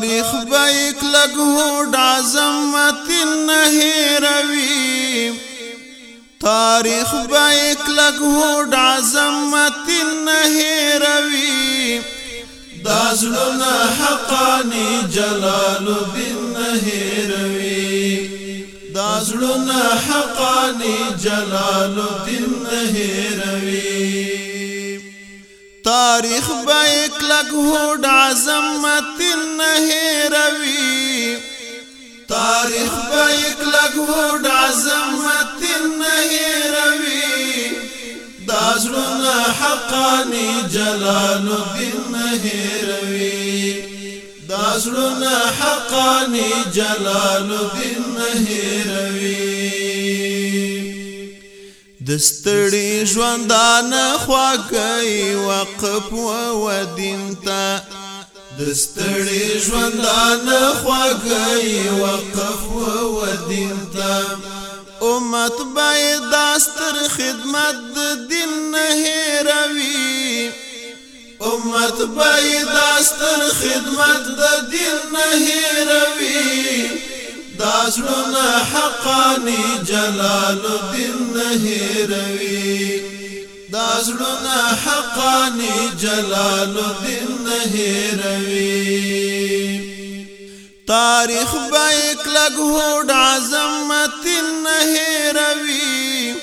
تاریخ بیک لګو عظمت نه هروي تاریخ بیک لګو عظمت نه هروي دازلنا حقانی جلال الدین نه هروي دازلنا حقانی جلال الدین نه هروي تاریخ به کلک هوډ عظمت نه هېروي تاریخ به کلک هوډ عظمت نه هېروي دا زړونه حقانی جلال الدین نه هېروي دا زړونه حقانی جلال الدین نه هېروي دستړي ژوندان خواګي وقف و دین ته دستړي ژوندان خواګي وقف و دین ته امت باید داستر خدمت د دین نه هروي امت باید داستر خدمت د دین نه هروي دا زړونه حقانی جلال الدین نهروي دا زړونه حقانی جلال الدین نهروي تاریخ بیک لګهوډ عظمت نهروي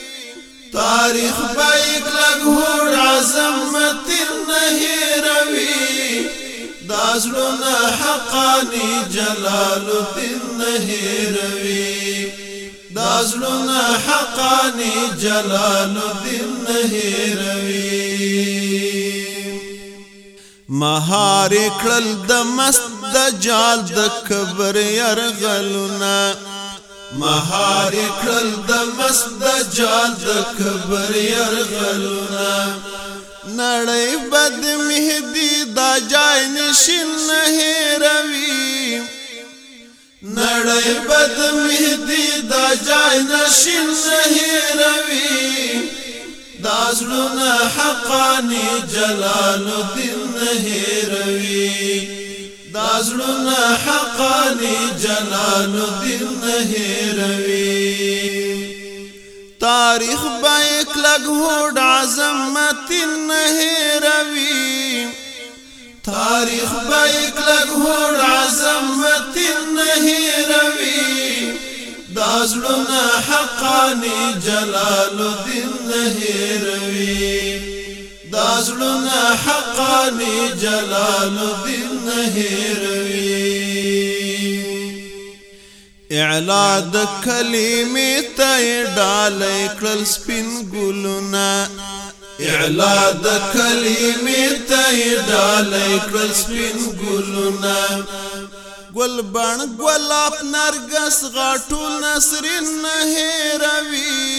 تاریخ بیک لګهوډ عظمت نه زړونه حقانی جلال الدین نهروي دا زړونه حقانی جلال الدین نهروي مهار کړل د مست دجال د کبر يرغلنا مهار کړل د مست دجال د کبر يرغلنا نړۍ بد مهدی دا جای نشین نه روي نړۍ بد مهدی دا جای نشین نه روي دا زړونه حقانی جلال الدین نه روي دا زړونه حقانی جلال الدین نه روي تاریخ با یک لګ هوډ عظمت تاریخ بیک لگ هون عظمت نهیروی دازلونا حقانی جلال الدین نهیروی دازلونا حقانی جلال الدین نهیروی اعلا د کلمې ته ډالې کړل سپین ګلونه اعلا د کلمې ته ډالې کړل سپین ګلونه ګل بڼ ګلاب نرګس غاټول نسرین نه هېروي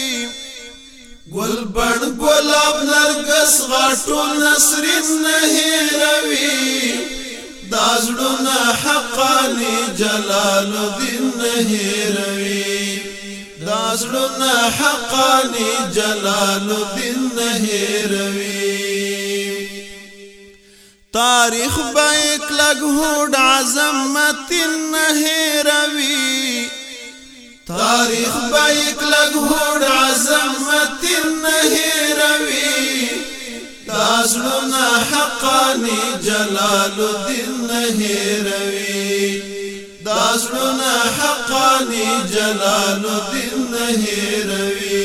ګل بڼ ګلاب نرګس غاټول نسرین نه هېروي دا زړونه حقانی جلال الدین نه هېروي دازلون حقانی جلال الدین نهروی تاریخ با ایک لگ هوډ عظمت نهروی تاریخ با ایک لگ هوډ عظمت نهروی دازلون حقانی جلال الدین نهروی زړونه حقانی جلال الدین نهروي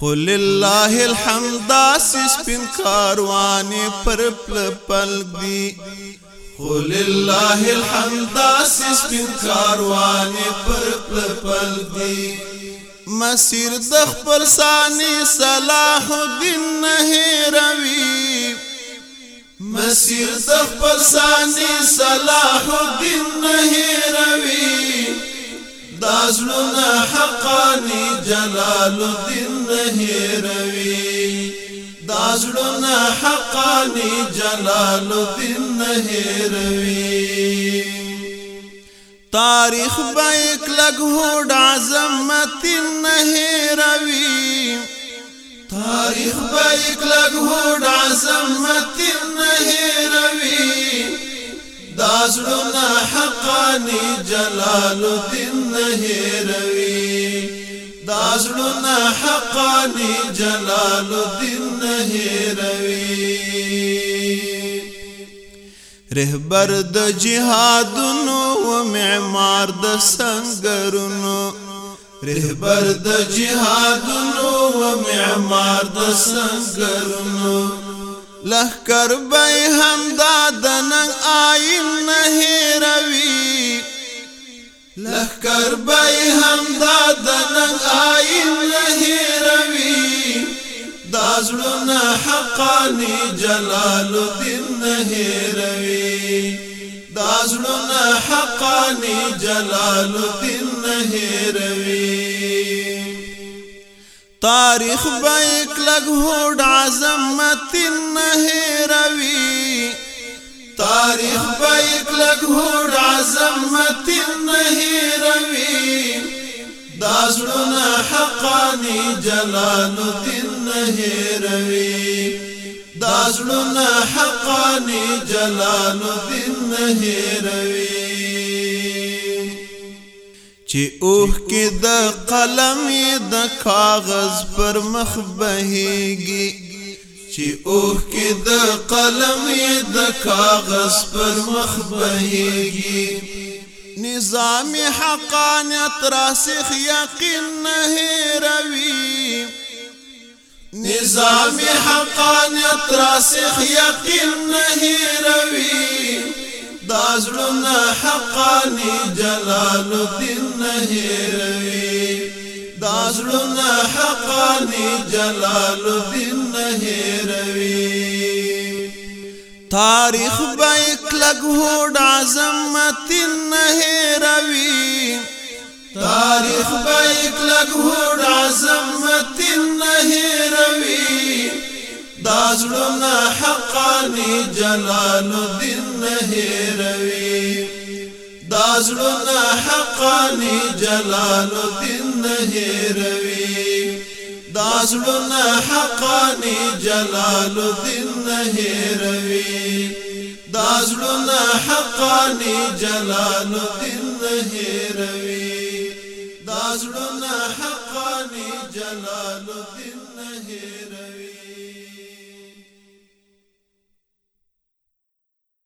خل الله الحمد اس سپین کاروان پر پل پلک دی خل الله الحمد اس سپین کاروان پر پل پلک دی مسیر د خپل سانی صلاح الدین نهروي مسیر د خپل ساني صلاح الدین نهروي دازلونه حقانی جلال الدین نهروي دازلونه حقانی جلال الدین نهروي تاریخ بیک لګ هوډ عظمت نهروي تاریخ به کلک هوډ عظمت نه هیروي دا زړونه حقانی جلال الدین نه هیروي دا زړونه حقانی جلال الدین نه هیروي رهبر د جهادونو و معمار د سنگرونو رهبر د جهادونو و معمار د سنگرونو لهکر به هم داد نن آئین نه روي لهکر به هم داد نن آئین نه روي دازړو حقانی جلال الدین نه روي دازړو حقانی جلال الدین هیروي تاریخ به کلک هوډ عظمت نه هیروي تاریخ به کلک هوډ عظمت نه هیروي داسړونه حقانی جلال الدین نه هیروي داسړونه حقانی جلال الدین نه هیروي چې اوه کې د قلم د کاغذ پر مخ بهيږي چې اوه کې د قلم د کاغذ پر مخ بهيږي نظام حقانیت راسخ یقین نه روي نظام حقانیت راسخ یقین نه روي دا زړونه حقانی جلال الدین نه هیروي دا زړونه حقانی جلال الدین نه هیروي تاریخ بیک لګوډ عظمت نه هیروي تاریخ بیک لګوډ عظمت نه هیروي دا زړونه حقانی جلال الدین نه هیروي دا زړونه حقانی جلال الدین نه هیروي دا زړونه حقانی جلال الدین نه هیروي دا زړونه حقانی جلال الدین نه هیروي دا زړونه حقانی جلال الدین